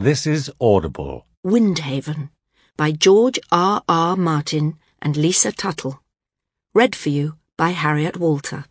This is Audible. Windhaven by George R. R. Martin and Lisa Tuttle. Read for you by Harriet Walter.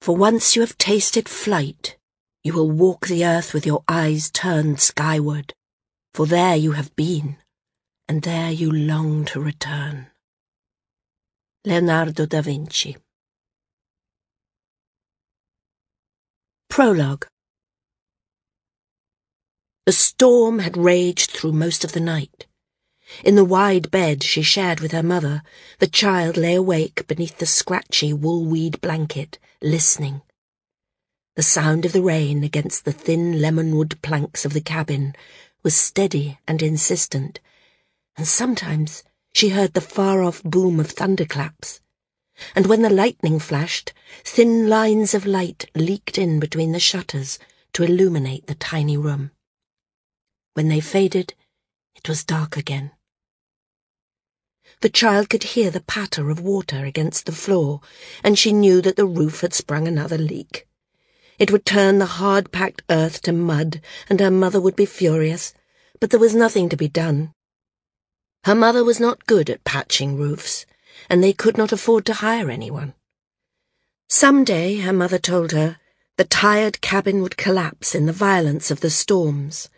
For once you have tasted flight, you will walk the earth with your eyes turned skyward, for there you have been, and there you long to return. Leonardo da Vinci Prologue The storm had raged through most of the night. In the wide bed she shared with her mother, the child lay awake beneath the scratchy wool-weed blanket, listening. The sound of the rain against the thin lemon-wood planks of the cabin was steady and insistent, and sometimes she heard the far-off boom of thunderclaps and when the lightning flashed, thin lines of light leaked in between the shutters to illuminate the tiny room. When they faded, it was dark again. The child could hear the patter of water against the floor, and she knew that the roof had sprung another leak. It would turn the hard-packed earth to mud, and her mother would be furious, but there was nothing to be done. Her mother was not good at patching roofs, and they could not afford to hire anyone. Some day, her mother told her, the tired cabin would collapse in the violence of the storms.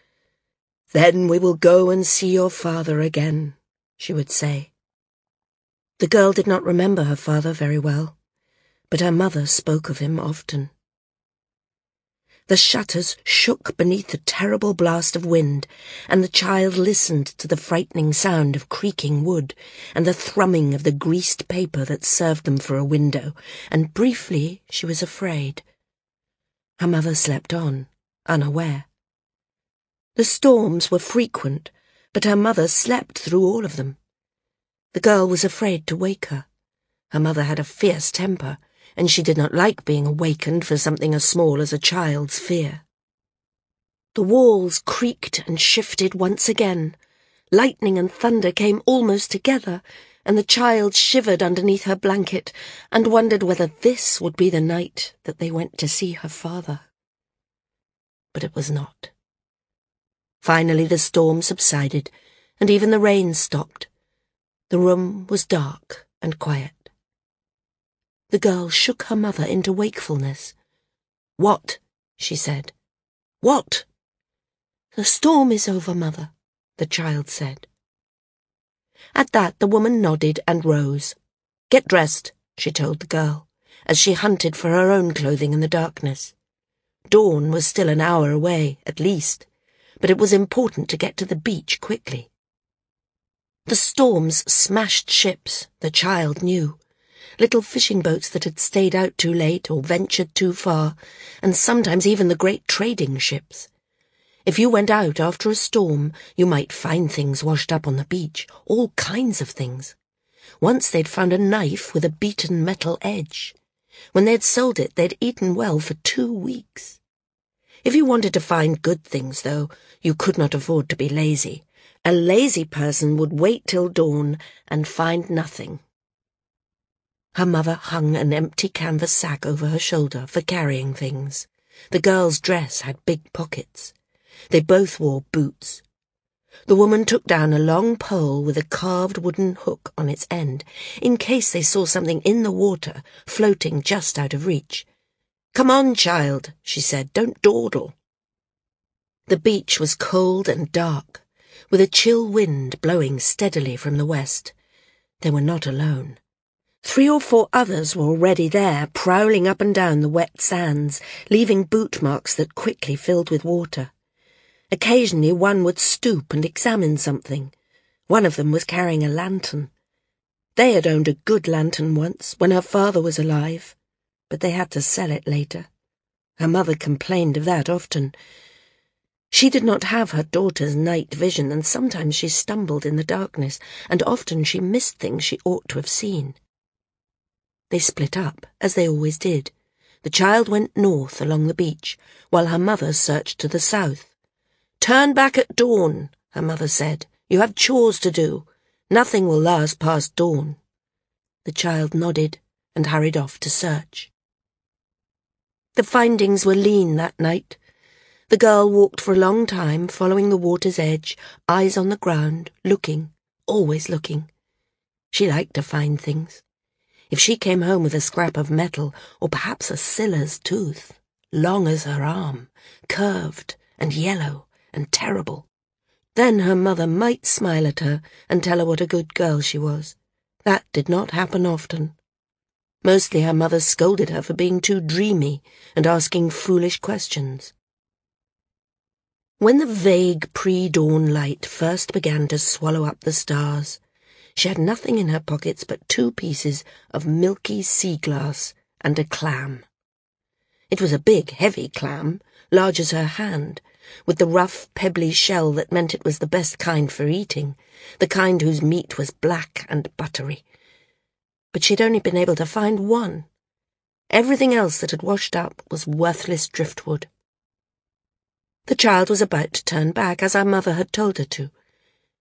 Then we will go and see your father again, she would say. The girl did not remember her father very well, but her mother spoke of him often. The shutters shook beneath the terrible blast of wind, and the child listened to the frightening sound of creaking wood and the thrumming of the greased paper that served them for a window, and briefly she was afraid. Her mother slept on, unaware. The storms were frequent, but her mother slept through all of them. The girl was afraid to wake her. Her mother had a fierce temper, and she did not like being awakened for something as small as a child's fear. The walls creaked and shifted once again. Lightning and thunder came almost together, and the child shivered underneath her blanket and wondered whether this would be the night that they went to see her father. But it was not. Finally the storm subsided, and even the rain stopped. The room was dark and quiet. The girl shook her mother into wakefulness. What? she said. What? The storm is over, mother, the child said. At that the woman nodded and rose. Get dressed, she told the girl, as she hunted for her own clothing in the darkness. Dawn was still an hour away, at least, but it was important to get to the beach quickly. The storms smashed ships, the child knew little fishing boats that had stayed out too late or ventured too far, and sometimes even the great trading ships. If you went out after a storm, you might find things washed up on the beach, all kinds of things. Once they'd found a knife with a beaten metal edge. When they'd sold it, they'd eaten well for two weeks. If you wanted to find good things, though, you could not afford to be lazy. A lazy person would wait till dawn and find nothing. Her mother hung an empty canvas sack over her shoulder for carrying things. The girl's dress had big pockets. They both wore boots. The woman took down a long pole with a carved wooden hook on its end, in case they saw something in the water floating just out of reach. Come on, child, she said, don't dawdle. The beach was cold and dark, with a chill wind blowing steadily from the west. They were not alone. Three or four others were already there, prowling up and down the wet sands, leaving boot marks that quickly filled with water. Occasionally one would stoop and examine something. One of them was carrying a lantern. They had owned a good lantern once, when her father was alive, but they had to sell it later. Her mother complained of that often. She did not have her daughter's night vision, and sometimes she stumbled in the darkness, and often she missed things she ought to have seen. They split up, as they always did. The child went north along the beach, while her mother searched to the south. Turn back at dawn, her mother said. You have chores to do. Nothing will last past dawn. The child nodded and hurried off to search. The findings were lean that night. The girl walked for a long time, following the water's edge, eyes on the ground, looking, always looking. She liked to find things. If she came home with a scrap of metal, or perhaps a Scylla's tooth, long as her arm, curved and yellow and terrible, then her mother might smile at her and tell her what a good girl she was. That did not happen often. Mostly her mother scolded her for being too dreamy and asking foolish questions. When the vague pre-dawn light first began to swallow up the stars, she had nothing in her pockets but two pieces of milky sea glass and a clam. It was a big, heavy clam, large as her hand, with the rough, pebbly shell that meant it was the best kind for eating, the kind whose meat was black and buttery. But she'd only been able to find one. Everything else that had washed up was worthless driftwood. The child was about to turn back, as her mother had told her to,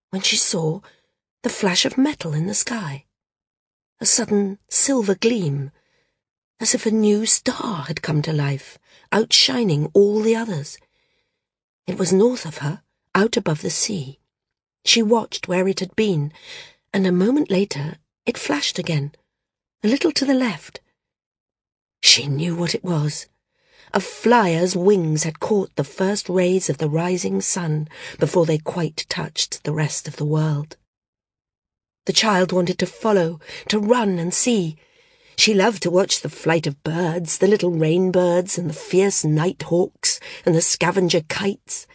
when she saw the flash of metal in the sky. A sudden silver gleam, as if a new star had come to life, outshining all the others. It was north of her, out above the sea. She watched where it had been, and a moment later it flashed again, a little to the left. She knew what it was. A flyer's wings had caught the first rays of the rising sun before they quite touched the rest of the world. The child wanted to follow, to run and see. She loved to watch the flight of birds, the little rainbirds and the fierce nighthawks and the scavenger kites,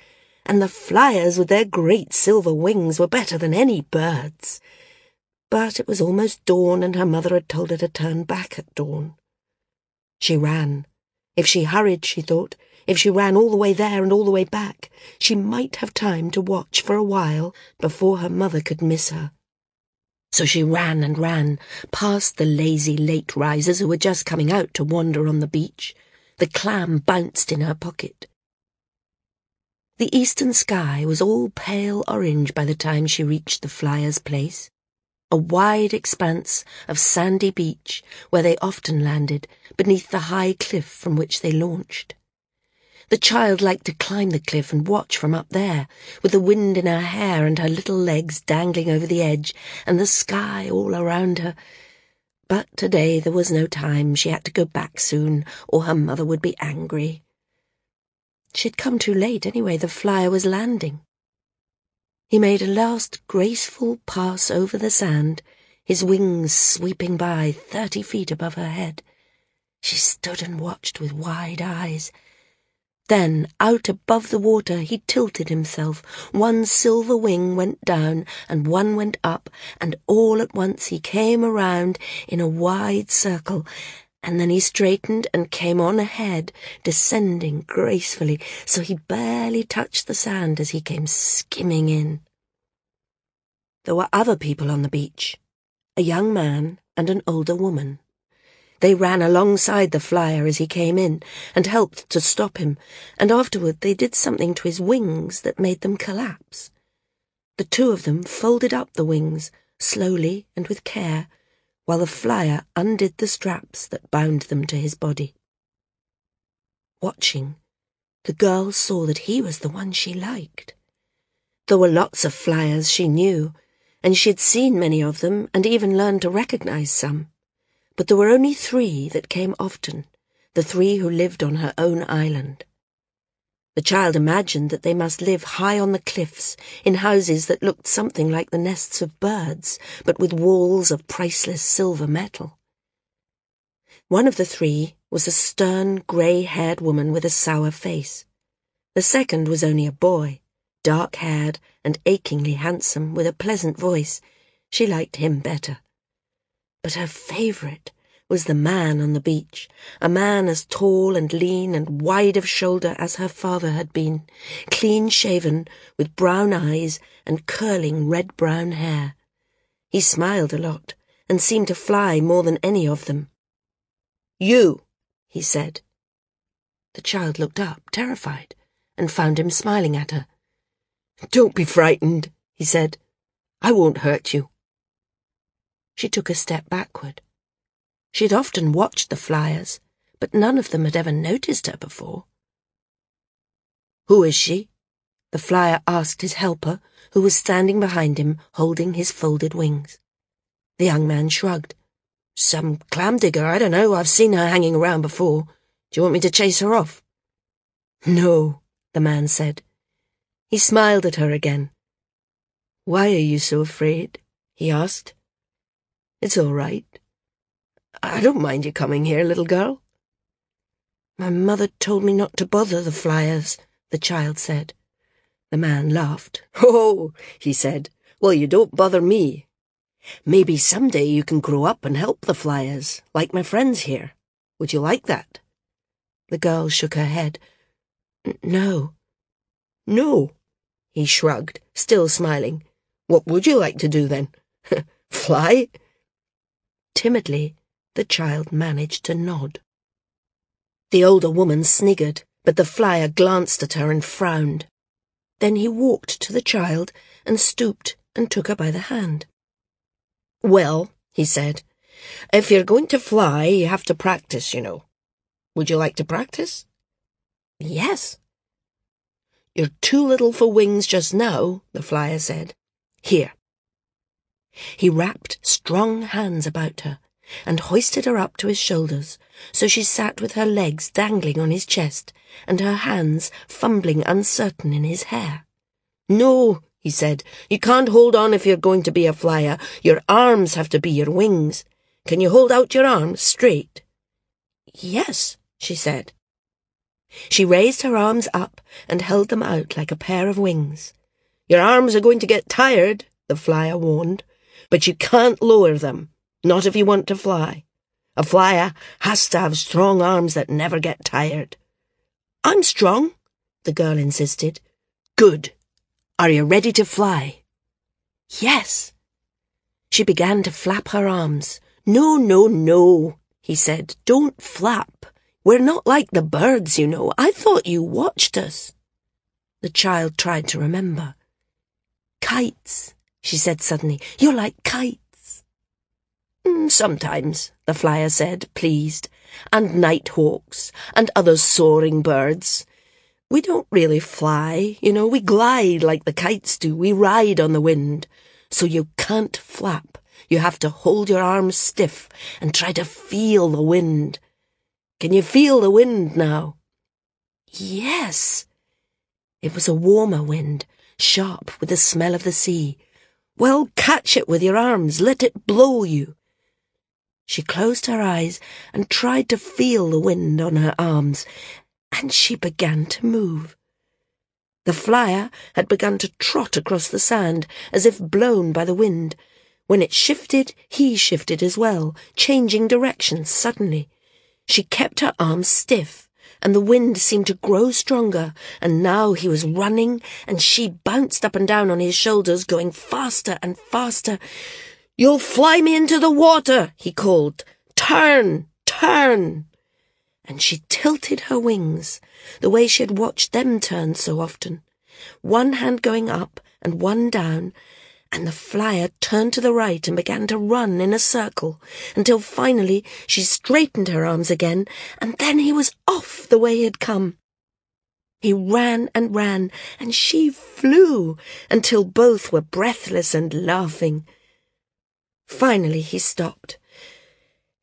and the flyers with their great silver wings were better than any birds. But it was almost dawn and her mother had told her to turn back at dawn. She ran, if she hurried, she thought, if she ran all the way there and all the way back, she might have time to watch for a while before her mother could miss her. So she ran and ran, past the lazy late risers who were just coming out to wander on the beach. The clam bounced in her pocket. The eastern sky was all pale orange by the time she reached the flyer's place a wide expanse of sandy beach where they often landed beneath the high cliff from which they launched. The child liked to climb the cliff and watch from up there, with the wind in her hair and her little legs dangling over the edge and the sky all around her. But today there was no time. She had to go back soon, or her mother would be angry. She'd come too late anyway. The flyer was landing. He made a last graceful pass over the sand, his wings sweeping by thirty feet above her head. She stood and watched with wide eyes. Then, out above the water, he tilted himself. One silver wing went down, and one went up, and all at once he came around in a wide circle, and then he straightened and came on ahead, descending gracefully, so he barely touched the sand as he came skimming in. There were other people on the beach, a young man and an older woman. They ran alongside the flyer as he came in and helped to stop him, and afterward they did something to his wings that made them collapse. The two of them folded up the wings, slowly and with care, while the flyer undid the straps that bound them to his body. Watching, the girl saw that he was the one she liked. There were lots of flyers she knew, and she'd seen many of them and even learned to recognize some. But there were only three that came often, the three who lived on her own island. The child imagined that they must live high on the cliffs, in houses that looked something like the nests of birds, but with walls of priceless silver metal. One of the three was a stern, grey-haired woman with a sour face. The second was only a boy, dark-haired and achingly handsome, with a pleasant voice. She liked him better. But her favourite was the man on the beach, a man as tall and lean and wide of shoulder as her father had been, clean-shaven, with brown eyes and curling red-brown hair. He smiled a lot and seemed to fly more than any of them. You, he said. The child looked up, terrified, and found him smiling at her. Don't be frightened, he said. I won't hurt you. She took a step backward. She'd often watched the flyers, but none of them had ever noticed her before. Who is she? The flyer asked his helper, who was standing behind him, holding his folded wings. The young man shrugged. Some clam digger, I don't know. I've seen her hanging around before. Do you want me to chase her off? No, the man said. He smiled at her again. Why are you so afraid? he asked. It's all right. I don't mind you coming here, little girl. My mother told me not to bother the flyers, the child said. The man laughed. Oh, he said. Well, you don't bother me. Maybe some day you can grow up and help the flyers, like my friends here. Would you like that? The girl shook her head. No. No, he shrugged, still smiling. What would you like to do then? Fly? Timidly, the child managed to nod. The older woman sniggered, but the flyer glanced at her and frowned. Then he walked to the child and stooped and took her by the hand. Well, he said, if you're going to fly, you have to practice, you know. Would you like to practice? Yes. You're too little for wings just now, the flyer said. Here. He wrapped strong hands about her and hoisted her up to his shoulders, so she sat with her legs dangling on his chest and her hands fumbling uncertain in his hair. No, he said, you can't hold on if you're going to be a flyer. Your arms have to be your wings. Can you hold out your arms straight? Yes, she said. She raised her arms up and held them out like a pair of wings. Your arms are going to get tired, the flyer warned, but you can't lower them. Not if you want to fly. A flyer has to have strong arms that never get tired. I'm strong, the girl insisted. Good. Are you ready to fly? Yes. She began to flap her arms. No, no, no, he said. Don't flap. We're not like the birds, you know. I thought you watched us. The child tried to remember. Kites, she said suddenly. You're like kites. Mm, sometimes, the flyer said, pleased, and night hawks, and other soaring birds. We don't really fly, you know, we glide like the kites do, we ride on the wind. So you can't flap, you have to hold your arms stiff and try to feel the wind. Can you feel the wind now? Yes. It was a warmer wind, sharp with the smell of the sea. Well, catch it with your arms, let it blow you. She closed her eyes and tried to feel the wind on her arms, and she began to move. The flyer had begun to trot across the sand as if blown by the wind. When it shifted, he shifted as well, changing direction suddenly. She kept her arms stiff, and the wind seemed to grow stronger, and now he was running, and she bounced up and down on his shoulders, going faster and faster. You'll fly me into the water, he called. Turn, turn. And she tilted her wings, the way she had watched them turn so often, one hand going up and one down, and the flyer turned to the right and began to run in a circle, until finally she straightened her arms again, and then he was off the way he had come. He ran and ran, and she flew, until both were breathless and laughing. Finally he stopped.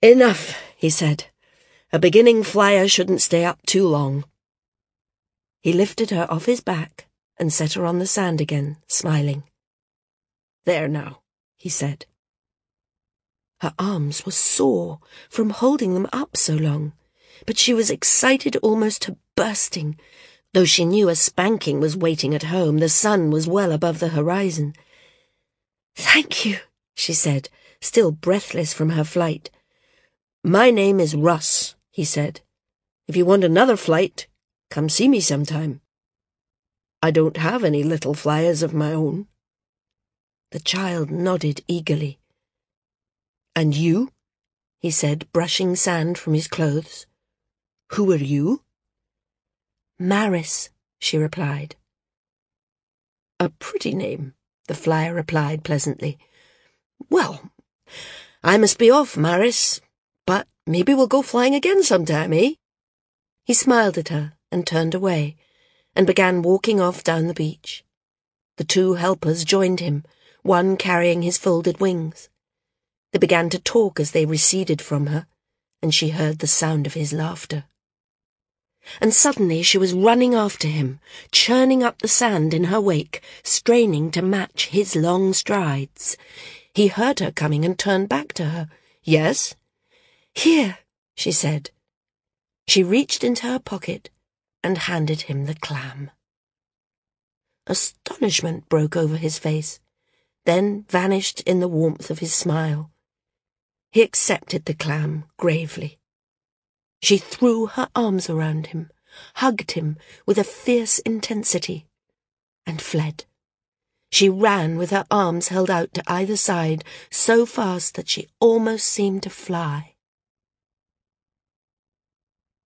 Enough, he said. A beginning flyer shouldn't stay up too long. He lifted her off his back and set her on the sand again, smiling. There now, he said. Her arms were sore from holding them up so long, but she was excited almost to bursting. Though she knew a spanking was waiting at home, the sun was well above the horizon. Thank you, she said, still breathless from her flight. My name is Russ, he said. If you want another flight, come see me sometime. I don't have any little flyers of my own. The child nodded eagerly. And you? he said, brushing sand from his clothes. Who are you? Maris, she replied. A pretty name, the flyer replied pleasantly. Well, I must be off, Maris, but maybe we'll go flying again sometime, eh? He smiled at her and turned away, and began walking off down the beach. The two helpers joined him, one carrying his folded wings. They began to talk as they receded from her, and she heard the sound of his laughter. And suddenly she was running after him, churning up the sand in her wake, straining to match his long strides. He heard her coming and turned back to her. Yes? Here, she said. She reached into her pocket and handed him the clam. Astonishment broke over his face, then vanished in the warmth of his smile. He accepted the clam gravely. She threw her arms around him, hugged him with a fierce intensity, and fled. She ran with her arms held out to either side so fast that she almost seemed to fly.